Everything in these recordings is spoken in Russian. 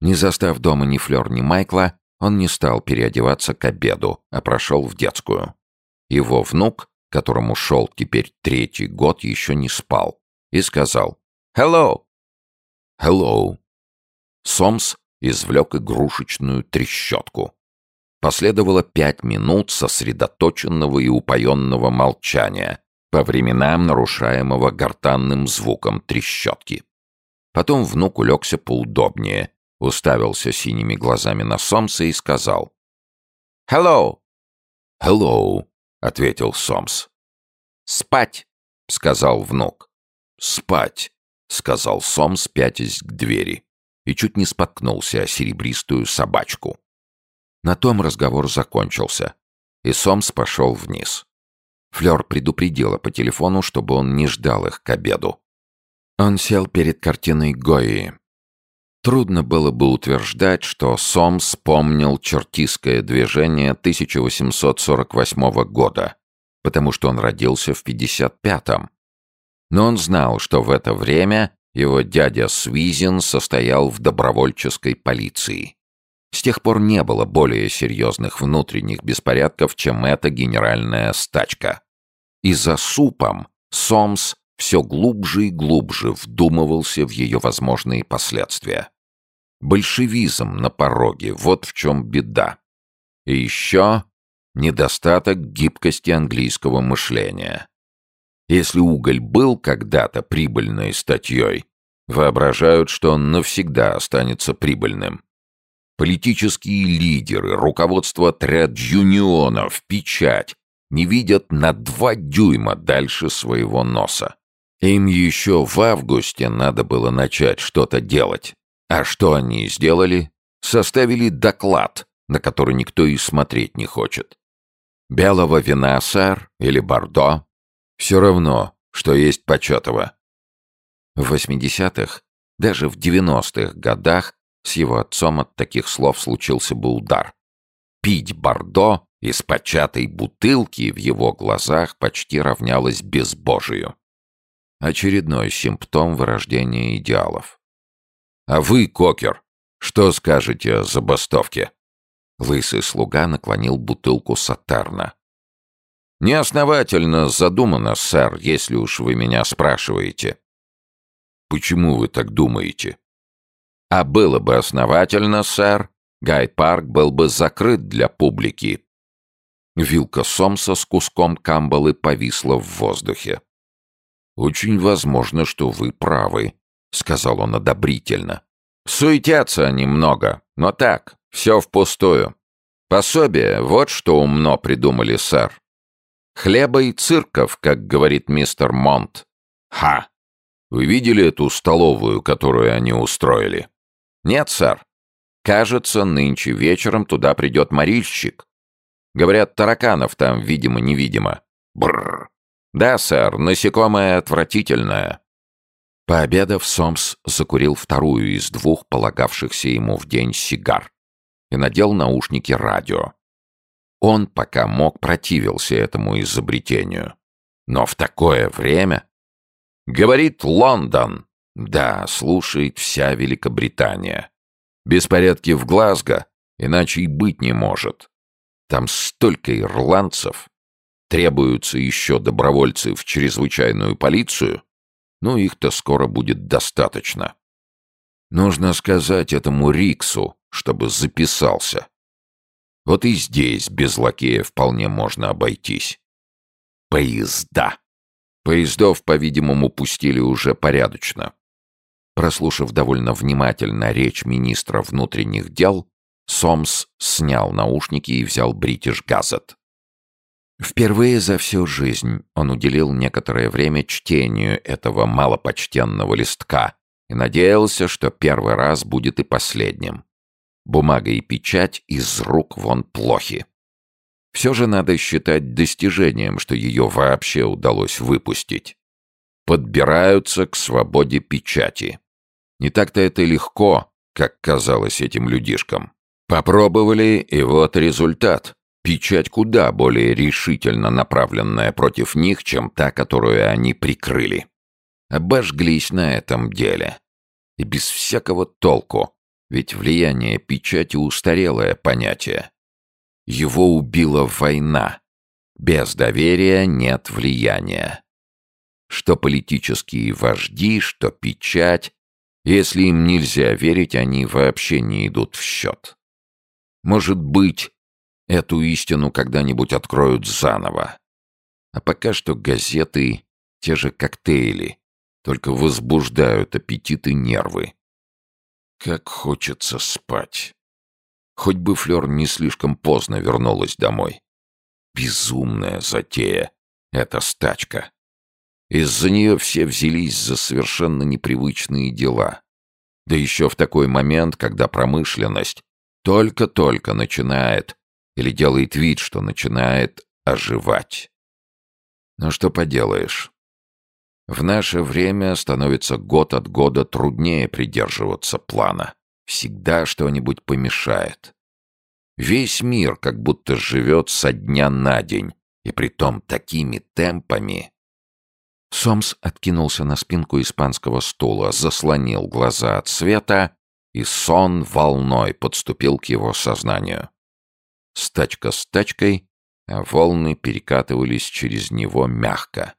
Не застав дома ни Флёр, ни Майкла, он не стал переодеваться к обеду, а прошел в детскую. Его внук, которому шел теперь третий год, еще не спал, и сказал «Hello!» «Hello!» Сомс извлек игрушечную трещотку. Последовало пять минут сосредоточенного и упоенного молчания, по временам нарушаемого гортанным звуком трещотки. Потом внук улегся поудобнее, уставился синими глазами на Сомса и сказал «Hello!» «Hello!» — ответил Сомс. «Спать!» — сказал внук. «Спать!» — сказал Сомс, пятясь к двери, и чуть не споткнулся о серебристую собачку. На том разговор закончился, и Сомс пошел вниз. Флёр предупредила по телефону, чтобы он не ждал их к обеду. Он сел перед картиной Гои. Трудно было бы утверждать, что Сомс помнил чертистское движение 1848 года, потому что он родился в 55-м. Но он знал, что в это время его дядя Свизин состоял в добровольческой полиции. С тех пор не было более серьезных внутренних беспорядков, чем эта генеральная стачка. И за супом Сомс все глубже и глубже вдумывался в ее возможные последствия. Большевизм на пороге, вот в чем беда. И еще недостаток гибкости английского мышления. Если уголь был когда-то прибыльной статьей, воображают, что он навсегда останется прибыльным. Политические лидеры, руководство отряд юнионов, печать не видят на два дюйма дальше своего носа. Им еще в августе надо было начать что-то делать. А что они сделали? Составили доклад, на который никто и смотреть не хочет. Белого вина, сэр, или бордо? Все равно, что есть почетово. В 80-х, даже в 90-х годах с его отцом от таких слов случился бы удар. Пить бордо из початой бутылки в его глазах почти равнялось безбожию. Очередной симптом вырождения идеалов. «А вы, Кокер, что скажете о забастовке?» Лысый слуга наклонил бутылку сатерна. «Неосновательно задумано, сэр, если уж вы меня спрашиваете». «Почему вы так думаете?» А было бы основательно, сэр, Гайд-парк был бы закрыт для публики. Вилка Сомса с куском камбалы повисла в воздухе. «Очень возможно, что вы правы», — сказал он одобрительно. «Суетятся они много, но так, все впустую. Пособие, вот что умно придумали, сэр. Хлеба и цирков, как говорит мистер Монт. Ха! Вы видели эту столовую, которую они устроили?» «Нет, сэр. Кажется, нынче вечером туда придет морильщик. Говорят, тараканов там, видимо-невидимо. Бррр. Да, сэр, насекомое отвратительное». Пообедав, Сомс закурил вторую из двух полагавшихся ему в день сигар и надел наушники радио. Он, пока мог, противился этому изобретению. Но в такое время... Говорит Лондон, да, слушает вся Великобритания. Беспорядки в Глазго, иначе и быть не может. Там столько ирландцев. Требуются еще добровольцы в чрезвычайную полицию. Ну, их-то скоро будет достаточно. Нужно сказать этому Риксу, чтобы записался. Вот и здесь без лакея вполне можно обойтись. Поезда. Поездов, по-видимому, пустили уже порядочно. Прослушав довольно внимательно речь министра внутренних дел, Сомс снял наушники и взял Бритиш Газет. Впервые за всю жизнь он уделил некоторое время чтению этого малопочтенного листка и надеялся, что первый раз будет и последним. Бумага и печать из рук вон плохи. Все же надо считать достижением, что ее вообще удалось выпустить. Подбираются к свободе печати. Не так-то это легко, как казалось этим людишкам. Попробовали, и вот результат. Печать куда более решительно направленная против них, чем та, которую они прикрыли. Обожглись на этом деле. И без всякого толку. Ведь влияние печати — устарелое понятие. Его убила война. Без доверия нет влияния. Что политические вожди, что печать, если им нельзя верить, они вообще не идут в счет. Может быть, эту истину когда-нибудь откроют заново. А пока что газеты — те же коктейли, только возбуждают аппетит и нервы. Как хочется спать. Хоть бы Флёр не слишком поздно вернулась домой. Безумная затея — эта стачка. Из-за нее все взялись за совершенно непривычные дела. Да еще в такой момент, когда промышленность только-только начинает или делает вид, что начинает оживать. Но что поделаешь. В наше время становится год от года труднее придерживаться плана. Всегда что-нибудь помешает. Весь мир как будто живет со дня на день, и притом такими темпами. Сомс откинулся на спинку испанского стула, заслонил глаза от света, и сон волной подступил к его сознанию. Стачка с тачкой, а волны перекатывались через него мягко,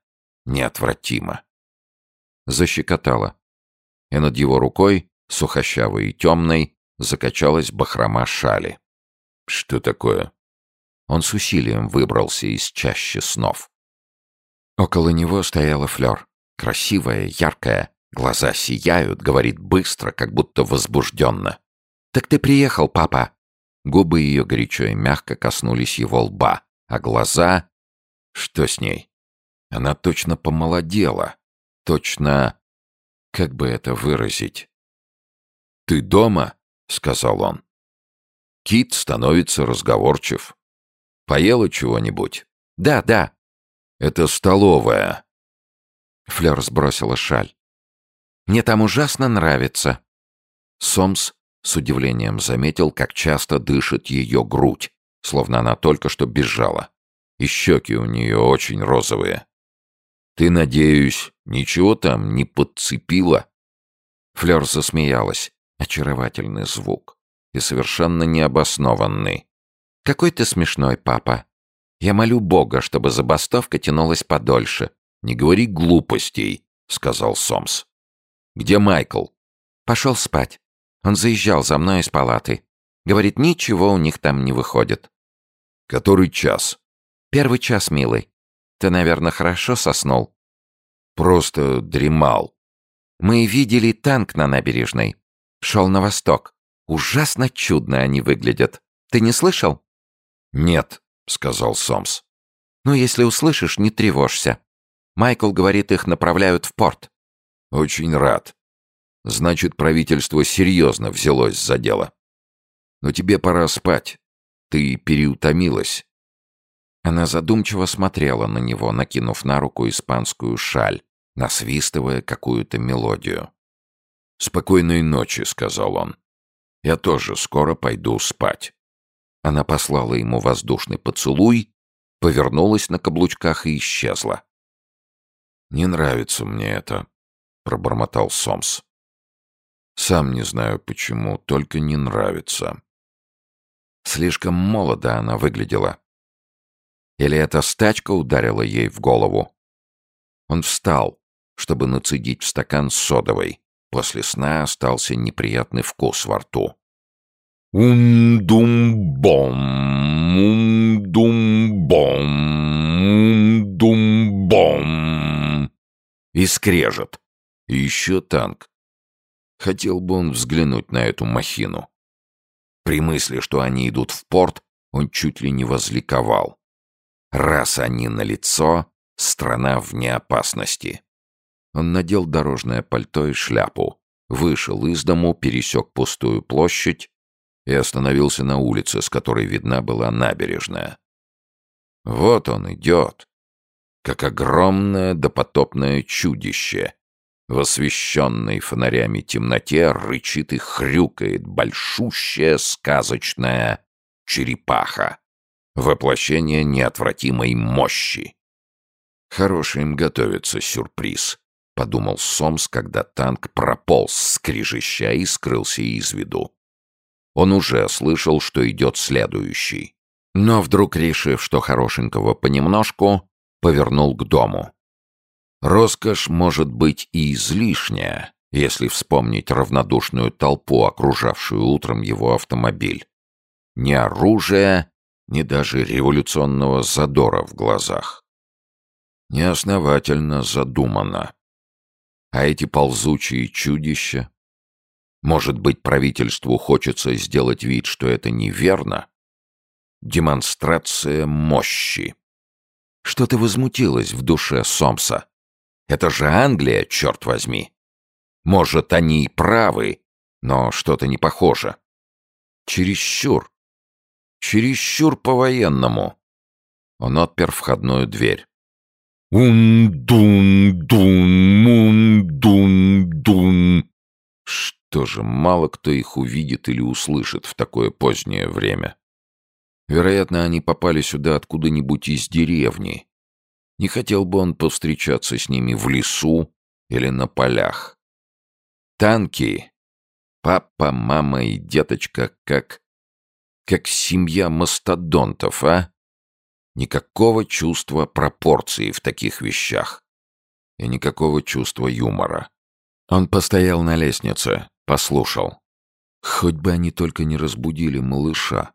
неотвратимо. Защекотало. И над его рукой, сухощавой и темной, закачалась бахрома шали. Что такое? Он с усилием выбрался из чащи снов. Около него стояла Флёр. Красивая, яркая, глаза сияют, говорит быстро, как будто возбужденно. «Так ты приехал, папа!» Губы ее горячо и мягко коснулись его лба, а глаза... Что с ней? Она точно помолодела. Точно... Как бы это выразить? «Ты дома?» — сказал он. Кит становится разговорчив. «Поела чего-нибудь?» «Да, да», это столовая. Флёр сбросила шаль. Мне там ужасно нравится. Сомс с удивлением заметил, как часто дышит ее грудь, словно она только что бежала. И щеки у нее очень розовые. Ты, надеюсь, ничего там не подцепила? Флёр засмеялась. Очаровательный звук. И совершенно необоснованный. «Какой ты смешной, папа!» Я молю Бога, чтобы забастовка тянулась подольше. Не говори глупостей, сказал Сомс. Где Майкл? Пошел спать. Он заезжал за мной из палаты. Говорит, ничего у них там не выходит. Который час? Первый час, милый. Ты, наверное, хорошо соснул? Просто дремал. Мы видели танк на набережной. Шел на восток. Ужасно чудно они выглядят. Ты не слышал? Нет, — сказал Сомс. «Ну, если услышишь, не тревожься. Майкл говорит, их направляют в порт». «Очень рад. Значит, правительство серьезно взялось за дело. Но тебе пора спать. Ты переутомилась». Она задумчиво смотрела на него, накинув на руку испанскую шаль, насвистывая какую-то мелодию. «Спокойной ночи», — сказал он. «Я тоже скоро пойду спать». Она послала ему воздушный поцелуй, повернулась на каблучках и исчезла. «Не нравится мне это», — пробормотал Сомс. «Сам не знаю почему, только не нравится». Слишком молодо она выглядела. Или эта стачка ударила ей в голову? Он встал, чтобы нацедить в стакан содовой. После сна остался неприятный вкус во рту. Ум-дум-бом, ум-дум-бом, ум-дум-бом. И скрежет. И еще танк. Хотел бы он взглянуть на эту махину. При мысли, что они идут в порт, он чуть ли не возликовал. Раз они на лицо, страна вне опасности. Он надел дорожное пальто и шляпу, вышел из дому, пересек пустую площадь и остановился на улице, с которой видна была набережная. Вот он идет, как огромное допотопное чудище. В освещенной фонарями темноте рычит и хрюкает большущая сказочная черепаха. Воплощение неотвратимой мощи. Хороший им готовится сюрприз, подумал Сомс, когда танк прополз скрижища и скрылся из виду. Он уже слышал, что идет следующий. Но вдруг, решив, что хорошенького понемножку, повернул к дому. Роскошь может быть и излишняя, если вспомнить равнодушную толпу, окружавшую утром его автомобиль. Ни оружия, ни даже революционного задора в глазах. Неосновательно задумано. А эти ползучие чудища? Может быть, правительству хочется сделать вид, что это неверно? Демонстрация мощи. Что-то возмутилось в душе Сомса. Это же Англия, черт возьми. Может, они и правы, но что-то не похоже. Чересчур. Чересчур по-военному. Он отпер входную дверь. «Ун-дун-дун-мун-дун-дун». Что же, мало кто их увидит или услышит в такое позднее время. Вероятно, они попали сюда откуда-нибудь из деревни. Не хотел бы он повстречаться с ними в лесу или на полях. Танки. Папа, мама и деточка как... Как семья мастодонтов, а? Никакого чувства пропорции в таких вещах. И никакого чувства юмора. Он постоял на лестнице, послушал. Хоть бы они только не разбудили малыша.